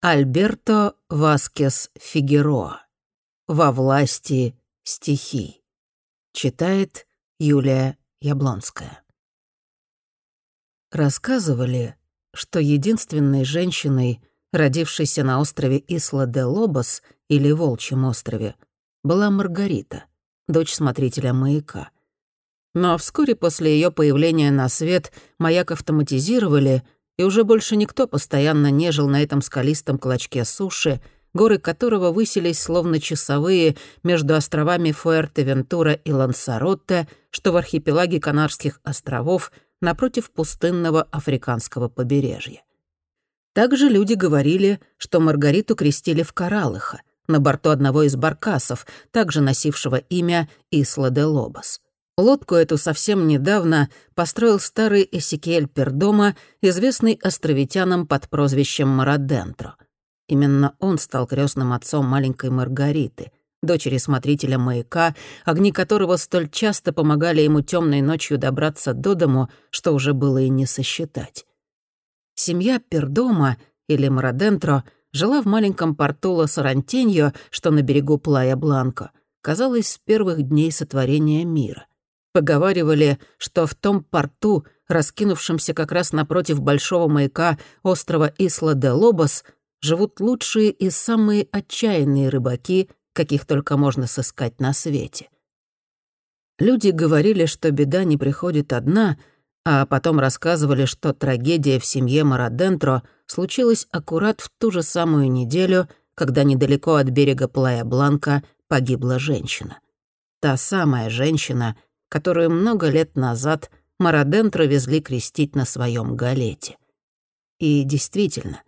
Альберто Васкес Фигероа. «Во власти стихий». Читает Юлия Яблонская. Рассказывали, что единственной женщиной, родившейся на острове Исла-де-Лобос или Волчьем острове, была Маргарита, дочь смотрителя маяка. Но вскоре после ее появления на свет маяк автоматизировали — и уже больше никто постоянно не жил на этом скалистом клочке суши, горы которого высились словно часовые между островами Фуэрте-Вентура и Лансаротте, что в архипелаге Канарских островов напротив пустынного африканского побережья. Также люди говорили, что Маргариту крестили в Кораллыха, на борту одного из баркасов, также носившего имя Исла де Лобос. Лодку эту совсем недавно построил старый Эсикиэль Пердома, известный островитянам под прозвищем Марадентро. Именно он стал крестным отцом маленькой Маргариты, дочери смотрителя маяка, огни которого столь часто помогали ему темной ночью добраться до дому, что уже было и не сосчитать. Семья Пердома, или Марадентро, жила в маленьком порту Лос-Рантеньо, что на берегу Плая-Бланко, казалось, с первых дней сотворения мира. Поговаривали, что в том порту, раскинувшемся как раз напротив большого маяка острова Исла-де-Лобос, живут лучшие и самые отчаянные рыбаки, каких только можно сыскать на свете. Люди говорили, что беда не приходит одна, а потом рассказывали, что трагедия в семье Марадентро случилась аккурат в ту же самую неделю, когда недалеко от берега Плая-Бланка погибла женщина. Та самая женщина — которую много лет назад Марадентро везли крестить на своем галете. И действительно,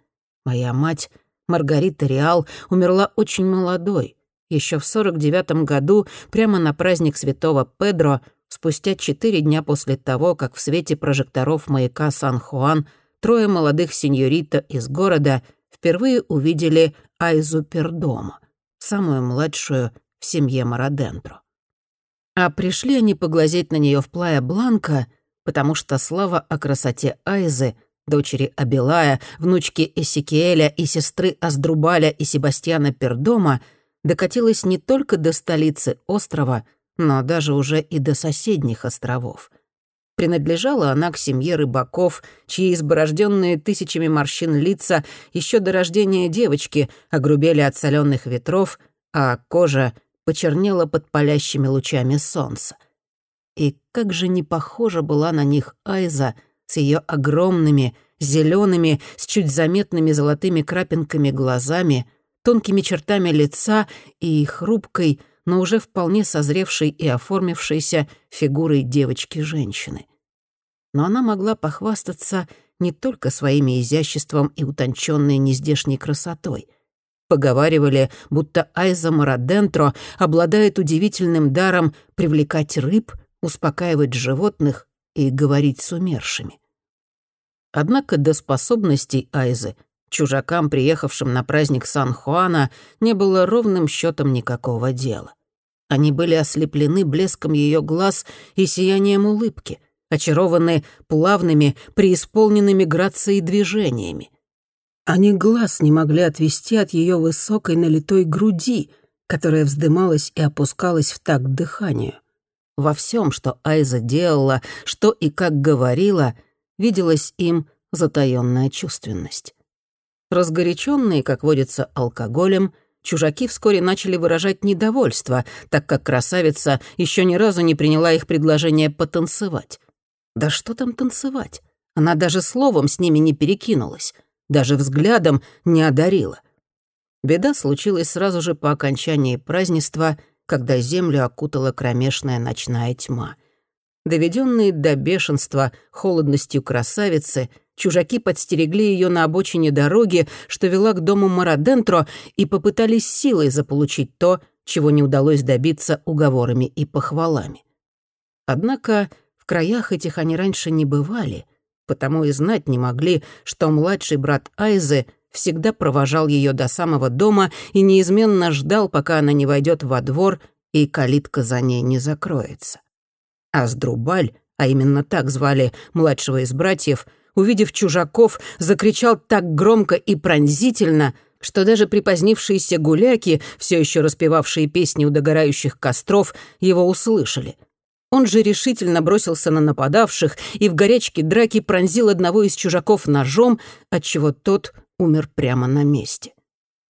моя мать, Маргарита Реал, умерла очень молодой, еще в 49 году, прямо на праздник святого Педро, спустя четыре дня после того, как в свете прожекторов маяка Сан-Хуан трое молодых сеньорита из города впервые увидели Айзу Пердома, самую младшую в семье Марадентро. А пришли они поглазеть на нее в Плая Бланка, потому что слава о красоте Айзы, дочери Абилая, внучки Эсикиэля и сестры Аздрубаля и Себастьяна Пердома, докатилась не только до столицы острова, но даже уже и до соседних островов. Принадлежала она к семье рыбаков, чьи изборожденные тысячами морщин лица еще до рождения девочки огрубели от соленых ветров, а кожа — почернела под палящими лучами солнца. И как же не похожа была на них Айза с ее огромными, зелеными, с чуть заметными золотыми крапинками глазами, тонкими чертами лица и хрупкой, но уже вполне созревшей и оформившейся фигурой девочки-женщины. Но она могла похвастаться не только своими изяществом и утонченной нездешней красотой — Поговаривали, будто Айза Марадентро обладает удивительным даром привлекать рыб, успокаивать животных и говорить с умершими. Однако до способностей Айзы чужакам, приехавшим на праздник Сан-Хуана, не было ровным счетом никакого дела. Они были ослеплены блеском ее глаз и сиянием улыбки, очарованы плавными, преисполненными грацией движениями — они глаз не могли отвести от ее высокой налитой груди, которая вздымалась и опускалась в такт дыханию. Во всем, что Айза делала, что и как говорила, виделась им затаённая чувственность. Разгоряченные, как водится, алкоголем, чужаки вскоре начали выражать недовольство, так как красавица еще ни разу не приняла их предложение потанцевать. Да что там танцевать? Она даже словом с ними не перекинулась даже взглядом не одарила. Беда случилась сразу же по окончании празднества, когда землю окутала кромешная ночная тьма. Доведенные до бешенства холодностью красавицы, чужаки подстерегли ее на обочине дороги, что вела к дому Марадентро, и попытались силой заполучить то, чего не удалось добиться уговорами и похвалами. Однако в краях этих они раньше не бывали, потому и знать не могли, что младший брат Айзы всегда провожал ее до самого дома и неизменно ждал, пока она не войдет во двор и калитка за ней не закроется. А Сдрубаль, а именно так звали младшего из братьев, увидев чужаков, закричал так громко и пронзительно, что даже припозднившиеся гуляки, все еще распевавшие песни у догорающих костров, его услышали. Он же решительно бросился на нападавших и в горячке драки пронзил одного из чужаков ножом, отчего тот умер прямо на месте.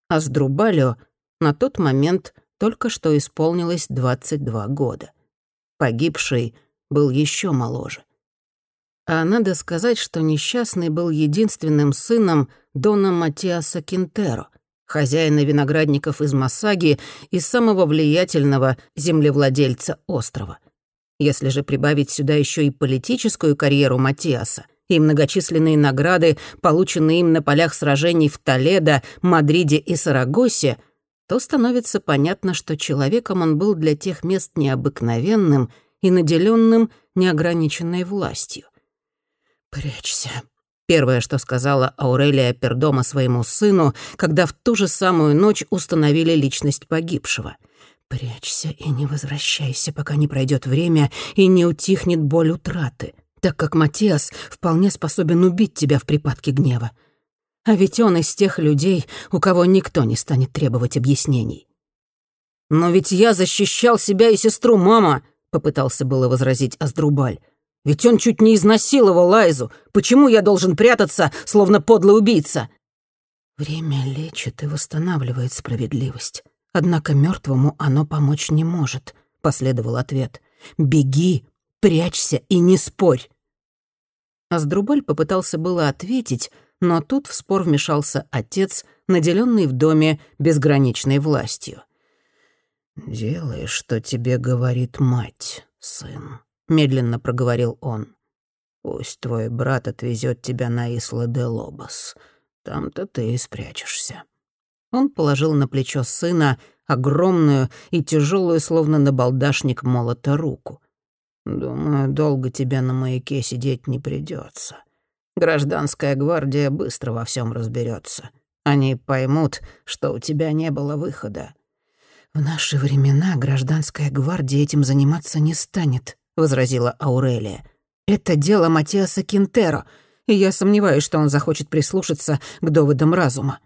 А с Друбалио на тот момент только что исполнилось 22 года. Погибший был еще моложе. А надо сказать, что несчастный был единственным сыном Дона Матиаса Кинтеро, хозяина виноградников из Масаги и самого влиятельного землевладельца острова. Если же прибавить сюда еще и политическую карьеру Матиаса и многочисленные награды, полученные им на полях сражений в Толедо, Мадриде и Сарагосе, то становится понятно, что человеком он был для тех мест необыкновенным и наделенным неограниченной властью. «Прячься», — первое, что сказала Аурелия Пердома своему сыну, когда в ту же самую ночь установили личность погибшего. «Прячься и не возвращайся, пока не пройдет время и не утихнет боль утраты, так как Матиас вполне способен убить тебя в припадке гнева. А ведь он из тех людей, у кого никто не станет требовать объяснений». «Но ведь я защищал себя и сестру, мама!» — попытался было возразить Аздрубаль. Ведь он чуть не изнасиловал Лайзу. Почему я должен прятаться, словно подлый убийца?» «Время лечит и восстанавливает справедливость. Однако мертвому оно помочь не может», — последовал ответ. «Беги, прячься и не спорь». Аздрубаль попытался было ответить, но тут в спор вмешался отец, наделенный в доме безграничной властью. «Делай, что тебе говорит мать, сын», медленно проговорил он. «Пусть твой брат отвезет тебя на Исла де Лобос. Там-то ты и спрячешься». Он положил на плечо сына огромную и тяжелую, словно набалдашник молота, руку. «Думаю, долго тебя на маяке сидеть не придется. Гражданская гвардия быстро во всем разберется. Они поймут, что у тебя не было выхода». «В наши времена гражданская гвардия этим заниматься не станет», возразила Аурелия. «Это дело Матиаса Кинтеро, и я сомневаюсь, что он захочет прислушаться к доводам разума».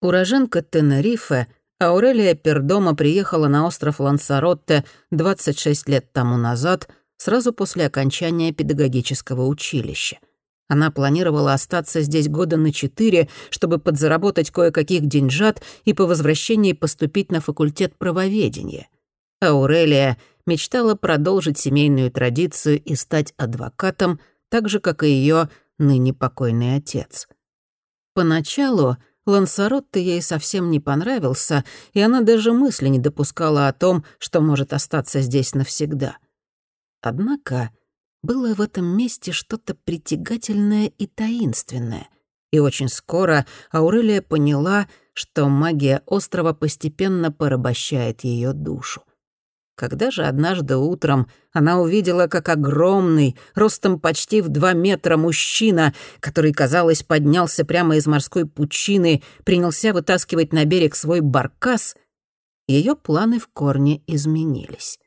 Уроженка Тенерифе, Аурелия Пердома приехала на остров Лансаротте 26 лет тому назад, сразу после окончания педагогического училища. Она планировала остаться здесь года на четыре, чтобы подзаработать кое-каких деньжат и по возвращении поступить на факультет правоведения. Аурелия мечтала продолжить семейную традицию и стать адвокатом, так же, как и ее ныне покойный отец. Поначалу Лансаротте ей совсем не понравился, и она даже мысли не допускала о том, что может остаться здесь навсегда. Однако было в этом месте что-то притягательное и таинственное, и очень скоро Аурелия поняла, что магия острова постепенно порабощает ее душу. Когда же однажды утром она увидела, как огромный, ростом почти в два метра мужчина, который, казалось, поднялся прямо из морской пучины, принялся вытаскивать на берег свой баркас, ее планы в корне изменились.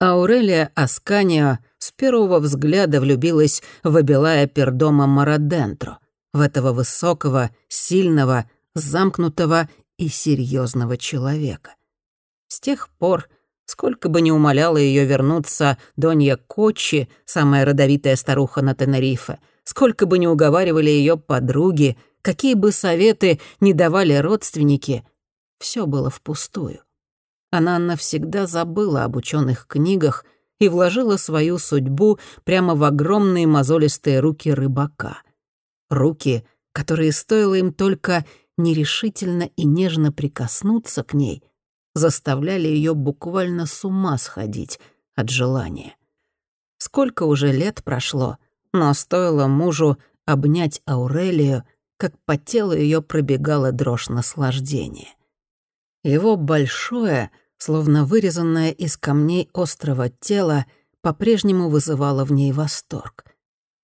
Аурелия Асканио с первого взгляда влюбилась в Абилая Пердома Марадентро, в этого высокого, сильного, замкнутого и серьезного человека. С тех пор Сколько бы ни умоляла ее вернуться Донья Кочи, самая родовитая старуха на Тенерифе, сколько бы ни уговаривали ее подруги, какие бы советы ни давали родственники, все было впустую. Она навсегда забыла об ученых книгах и вложила свою судьбу прямо в огромные мозолистые руки рыбака. Руки, которые стоило им только нерешительно и нежно прикоснуться к ней — заставляли ее буквально с ума сходить от желания. Сколько уже лет прошло, но стоило мужу обнять Аурелию, как по телу ее пробегала дрожь наслаждения. Его большое, словно вырезанное из камней острого тело, по-прежнему вызывало в ней восторг.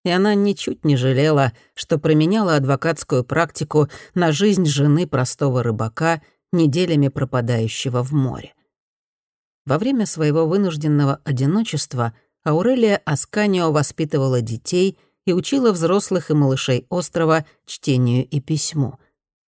И она ничуть не жалела, что променяла адвокатскую практику на жизнь жены простого рыбака — неделями пропадающего в море. Во время своего вынужденного одиночества Аурелия Асканио воспитывала детей и учила взрослых и малышей острова чтению и письму.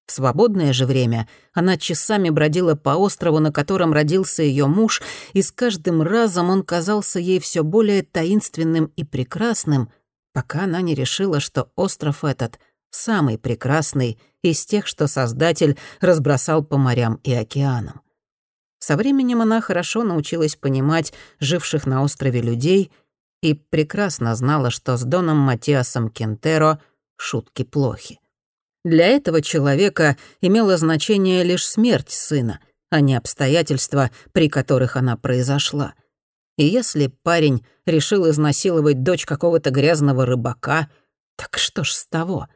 В свободное же время она часами бродила по острову, на котором родился ее муж, и с каждым разом он казался ей все более таинственным и прекрасным, пока она не решила, что остров этот самый прекрасный из тех, что Создатель разбросал по морям и океанам. Со временем она хорошо научилась понимать живших на острове людей и прекрасно знала, что с Доном Матиасом Кентеро шутки плохи. Для этого человека имело значение лишь смерть сына, а не обстоятельства, при которых она произошла. И если парень решил изнасиловать дочь какого-то грязного рыбака, так что ж с того?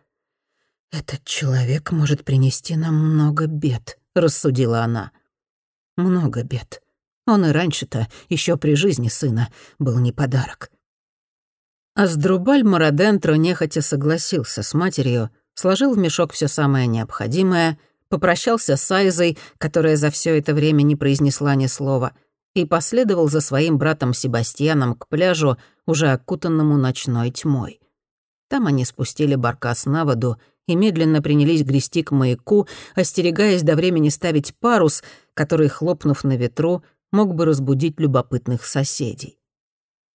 «Этот человек может принести нам много бед», — рассудила она много бед. Он и раньше-то, еще при жизни сына, был не подарок. Аздрубаль Марадентро нехотя согласился с матерью, сложил в мешок все самое необходимое, попрощался с Айзой, которая за все это время не произнесла ни слова, и последовал за своим братом Себастьяном к пляжу, уже окутанному ночной тьмой. Там они спустили баркас на воду и медленно принялись грести к маяку, остерегаясь до времени ставить парус, который, хлопнув на ветру, мог бы разбудить любопытных соседей.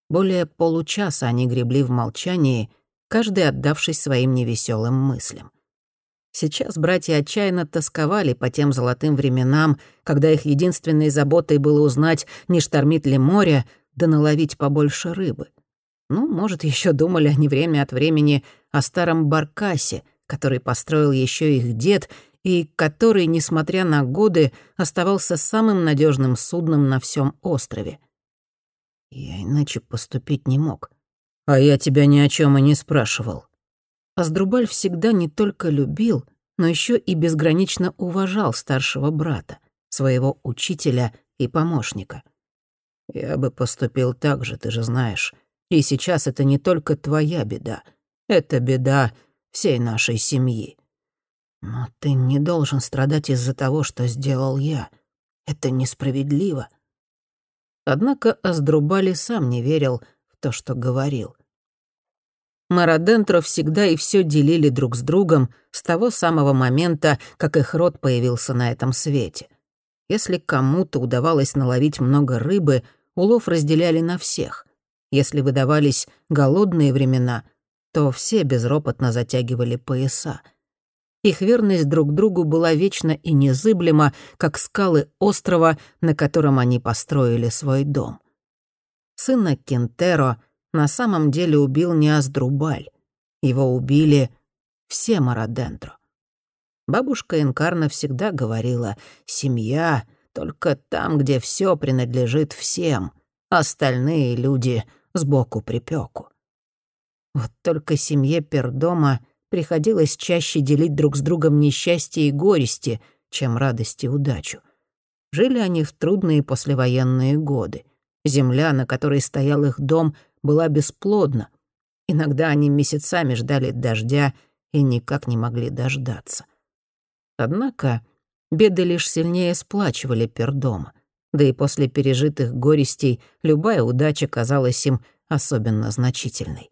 Более получаса они гребли в молчании, каждый отдавшись своим невеселым мыслям. Сейчас братья отчаянно тосковали по тем золотым временам, когда их единственной заботой было узнать, не штормит ли море, да наловить побольше рыбы. Ну, может, еще думали они время от времени о старом баркасе, который построил еще их дед и который, несмотря на годы, оставался самым надежным судном на всем острове. Я иначе поступить не мог. А я тебя ни о чем и не спрашивал. Аздрубаль всегда не только любил, но еще и безгранично уважал старшего брата, своего учителя и помощника. Я бы поступил так же, ты же знаешь. И сейчас это не только твоя беда. Это беда всей нашей семьи. Но ты не должен страдать из-за того, что сделал я. Это несправедливо. Однако Аздрубали сам не верил в то, что говорил. Марадентро всегда и все делили друг с другом с того самого момента, как их род появился на этом свете. Если кому-то удавалось наловить много рыбы, улов разделяли на всех. Если выдавались голодные времена, то все безропотно затягивали пояса. Их верность друг другу была вечна и незыблема, как скалы острова, на котором они построили свой дом. Сына Кентеро на самом деле убил не Аздрубаль. Его убили все Марадентро. Бабушка Инкарна всегда говорила «семья только там, где все принадлежит всем, остальные люди сбоку припеку». Вот только семье Пердома приходилось чаще делить друг с другом несчастье и горести, чем радость и удачу. Жили они в трудные послевоенные годы. Земля, на которой стоял их дом, была бесплодна. Иногда они месяцами ждали дождя и никак не могли дождаться. Однако беды лишь сильнее сплачивали Пердома. Да и после пережитых горестей любая удача казалась им особенно значительной.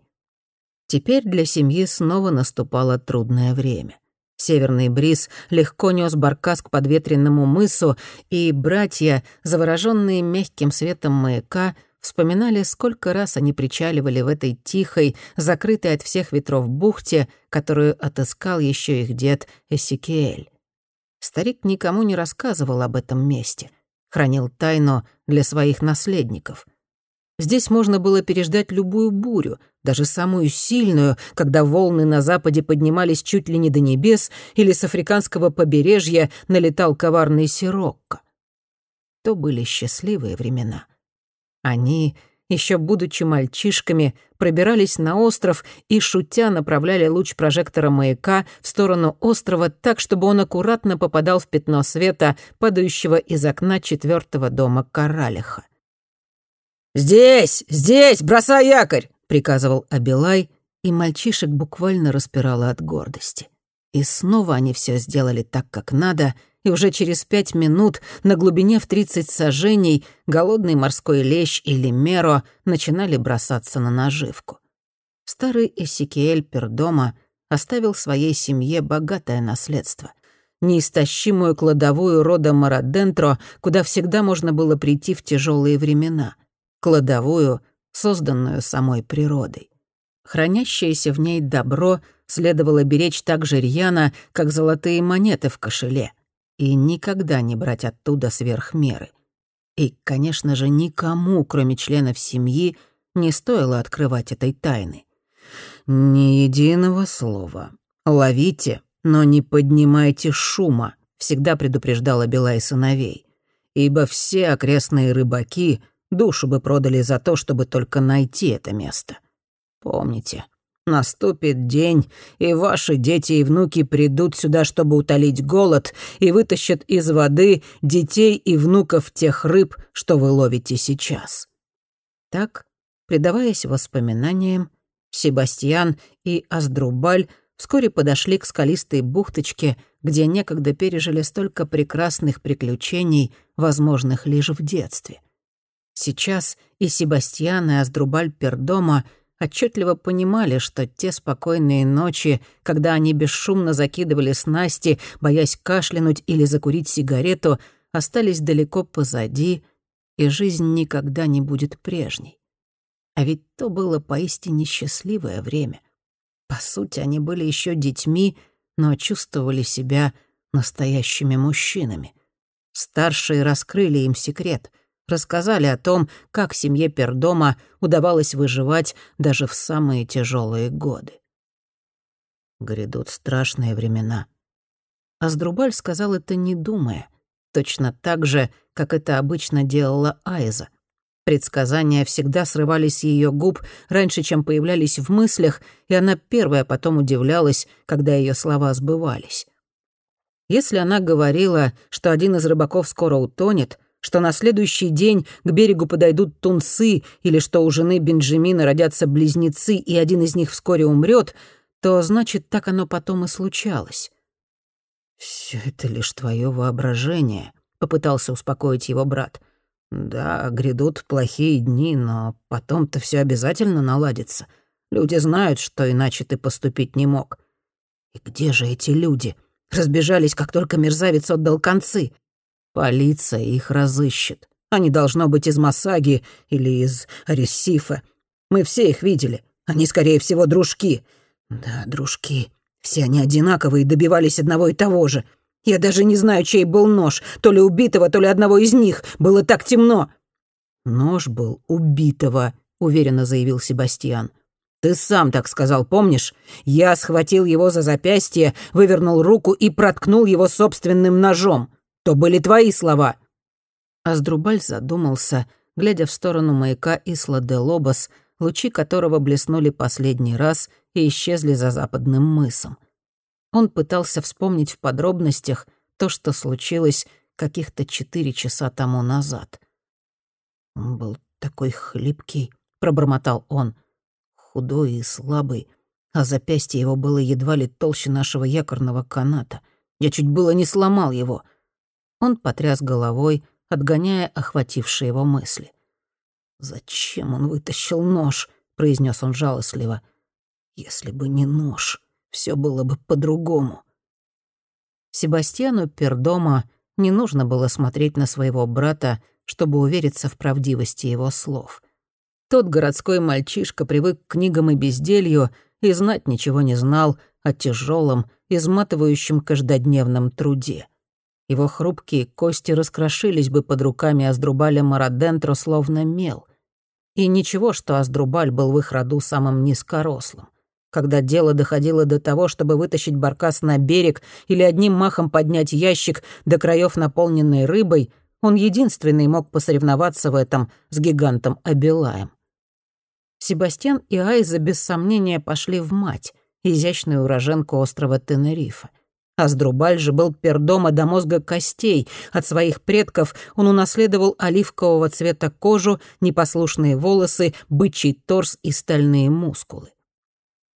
Теперь для семьи снова наступало трудное время. Северный бриз легко нес баркас к подветренному мысу, и братья, завороженные мягким светом маяка, вспоминали, сколько раз они причаливали в этой тихой, закрытой от всех ветров бухте, которую отыскал еще их дед Эсикиэль. Старик никому не рассказывал об этом месте, хранил тайну для своих наследников — Здесь можно было переждать любую бурю, даже самую сильную, когда волны на западе поднимались чуть ли не до небес или с африканского побережья налетал коварный сирокко. То были счастливые времена. Они, еще будучи мальчишками, пробирались на остров и, шутя, направляли луч прожектора маяка в сторону острова так, чтобы он аккуратно попадал в пятно света, падающего из окна четвертого дома Каралиха. «Здесь! Здесь! Бросай якорь!» — приказывал Абилай, и мальчишек буквально распирало от гордости. И снова они все сделали так, как надо, и уже через пять минут на глубине в тридцать сажений голодный морской лещ или меро начинали бросаться на наживку. Старый Эсикиэль Пердома оставил своей семье богатое наследство. Неистощимую кладовую рода Марадентро, куда всегда можно было прийти в тяжелые времена. Кладовую, созданную самой природой. Хранящееся в ней добро следовало беречь так же рьяно, как золотые монеты в кошеле, и никогда не брать оттуда сверх меры. И, конечно же, никому, кроме членов семьи, не стоило открывать этой тайны. «Ни единого слова. Ловите, но не поднимайте шума», — всегда предупреждала Белай сыновей. «Ибо все окрестные рыбаки душу бы продали за то, чтобы только найти это место. Помните, наступит день, и ваши дети и внуки придут сюда, чтобы утолить голод, и вытащат из воды детей и внуков тех рыб, что вы ловите сейчас». Так, предаваясь воспоминаниям, Себастьян и Аздрубаль вскоре подошли к скалистой бухточке, где некогда пережили столько прекрасных приключений, возможных лишь в детстве. Сейчас и Себастьян, и Аздрубаль Пердома отчетливо понимали, что те спокойные ночи, когда они бесшумно закидывали снасти, боясь кашлянуть или закурить сигарету, остались далеко позади, и жизнь никогда не будет прежней. А ведь то было поистине счастливое время. По сути, они были еще детьми, но чувствовали себя настоящими мужчинами. Старшие раскрыли им секрет, рассказали о том, как семье Пердома удавалось выживать даже в самые тяжелые годы. Грядут страшные времена. Аздрубаль сказал это не думая, точно так же, как это обычно делала Айза — Предсказания всегда срывались с ее губ раньше, чем появлялись в мыслях, и она первая потом удивлялась, когда ее слова сбывались. Если она говорила, что один из рыбаков скоро утонет, что на следующий день к берегу подойдут тунцы или что у жены Бенджамина родятся близнецы, и один из них вскоре умрет, то значит, так оно потом и случалось. Все это лишь твое воображение», — попытался успокоить его брат. Да, грядут плохие дни, но потом-то все обязательно наладится. Люди знают, что иначе ты поступить не мог. И где же эти люди? Разбежались, как только мерзавец отдал концы. Полиция их разыщет. Они должно быть из Масаги или из Аресифа. Мы все их видели. Они, скорее всего, дружки. Да, дружки. Все они одинаковые и добивались одного и того же — я даже не знаю, чей был нож, то ли убитого, то ли одного из них. Было так темно». «Нож был убитого», — уверенно заявил Себастьян. «Ты сам так сказал, помнишь? Я схватил его за запястье, вывернул руку и проткнул его собственным ножом. То были твои слова». Аздрубаль задумался, глядя в сторону маяка Исла-де-Лобос, лучи которого блеснули последний раз и исчезли за западным мысом. Он пытался вспомнить в подробностях то, что случилось каких-то четыре часа тому назад. «Он был такой хлипкий», — пробормотал он, — «худой и слабый, а запястье его было едва ли толще нашего якорного каната. Я чуть было не сломал его». Он потряс головой, отгоняя охватившие его мысли. «Зачем он вытащил нож?» — произнес он жалостливо. «Если бы не нож» все было бы по-другому. Себастьяну Пердома не нужно было смотреть на своего брата, чтобы увериться в правдивости его слов. Тот городской мальчишка привык к книгам и безделью и знать ничего не знал о тяжелом, изматывающем каждодневном труде. Его хрупкие кости раскрошились бы под руками Аздрубаля Марадентро словно мел. И ничего, что Аздрубаль был в их роду самым низкорослым. Когда дело доходило до того, чтобы вытащить баркас на берег или одним махом поднять ящик до краев, наполненный рыбой, он единственный мог посоревноваться в этом с гигантом Абилаем. Себастьян и Айза без сомнения пошли в мать, изящную уроженку острова Тенерифе. Аздрубаль же был пердома до мозга костей. От своих предков он унаследовал оливкового цвета кожу, непослушные волосы, бычий торс и стальные мускулы.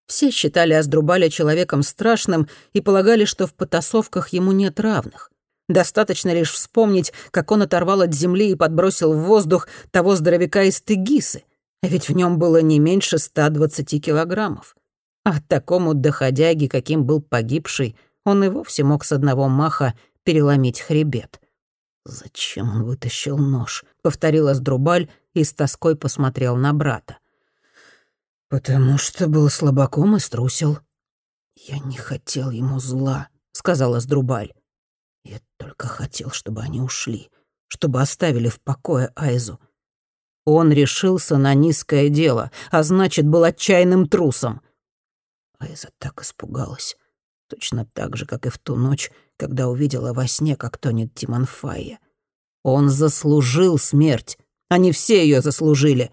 Все считали Аздрубаля человеком страшным и полагали, что в потасовках ему нет равных. Достаточно лишь вспомнить, как он оторвал от земли и подбросил в воздух того здоровяка из Тегисы. Ведь в нем было не меньше 120 килограммов. А такому доходяге, каким был погибший, он и вовсе мог с одного маха переломить хребет. «Зачем он вытащил нож?» — повторила Сдрубаль и с тоской посмотрел на брата. «Потому что был слабаком и струсил». «Я не хотел ему зла», — сказала Сдрубаль. «Я только хотел, чтобы они ушли, чтобы оставили в покое Айзу. Он решился на низкое дело, а значит, был отчаянным трусом. Айза так испугалась. Точно так же, как и в ту ночь, когда увидела во сне, как тонет Тиманфая. Он заслужил смерть. Они все ее заслужили.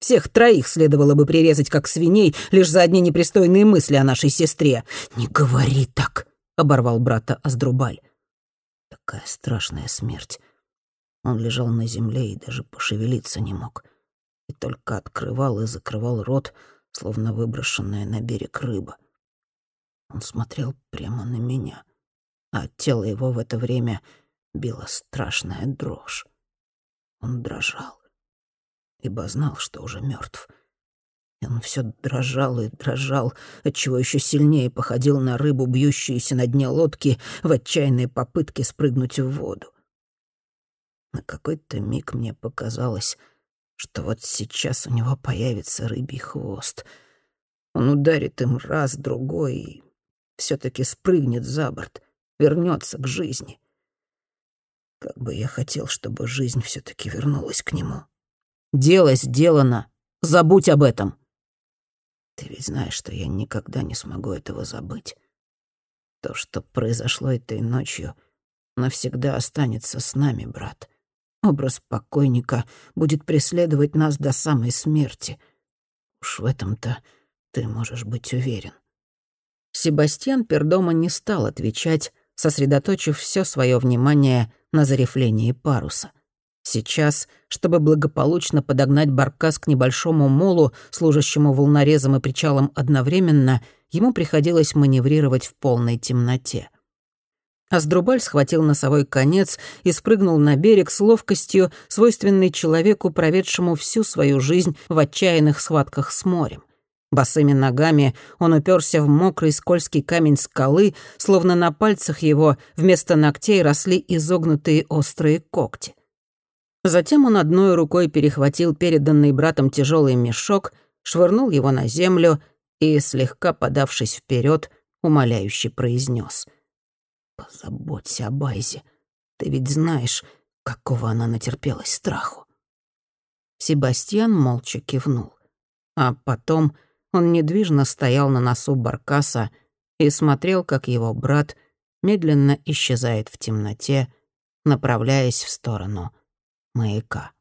Всех троих следовало бы прирезать как свиней лишь за одни непристойные мысли о нашей сестре. «Не говори так», — оборвал брата Аздрубаль. Такая страшная смерть. Он лежал на земле и даже пошевелиться не мог. И только открывал и закрывал рот, словно выброшенная на берег рыба. Он смотрел прямо на меня, а тело его в это время била страшная дрожь. Он дрожал, ибо знал, что уже мертв. И он все дрожал и дрожал, отчего еще сильнее походил на рыбу, бьющуюся на дне лодки в отчаянной попытке спрыгнуть в воду. На какой-то миг мне показалось, что вот сейчас у него появится рыбий хвост. Он ударит им раз, другой и все таки спрыгнет за борт, вернется к жизни. Как бы я хотел, чтобы жизнь все таки вернулась к нему. Дело сделано. Забудь об этом. Ты ведь знаешь, что я никогда не смогу этого забыть. То, что произошло этой ночью, навсегда останется с нами, брат. Образ покойника будет преследовать нас до самой смерти. Уж в этом-то ты можешь быть уверен. Себастьян Пердома не стал отвечать, сосредоточив все свое внимание на зарифлении паруса. Сейчас, чтобы благополучно подогнать баркас к небольшому молу, служащему волнорезом и причалом одновременно, ему приходилось маневрировать в полной темноте — Аздрубаль схватил носовой конец и спрыгнул на берег с ловкостью, свойственной человеку, проведшему всю свою жизнь в отчаянных схватках с морем. Босыми ногами он уперся в мокрый скользкий камень скалы, словно на пальцах его вместо ногтей росли изогнутые острые когти. Затем он одной рукой перехватил переданный братом тяжелый мешок, швырнул его на землю и, слегка подавшись вперед, умоляюще произнес — Позаботься о Байзе. Ты ведь знаешь, какого она натерпелась страху. Себастьян молча кивнул. А потом он недвижно стоял на носу баркаса и смотрел, как его брат медленно исчезает в темноте, направляясь в сторону маяка.